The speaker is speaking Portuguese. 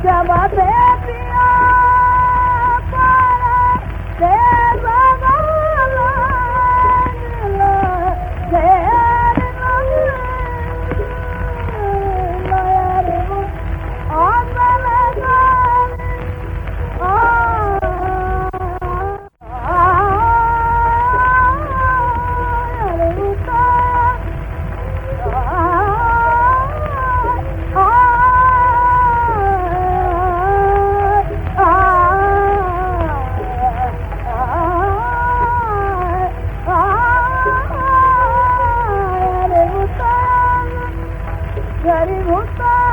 pra você pior. Kari Muta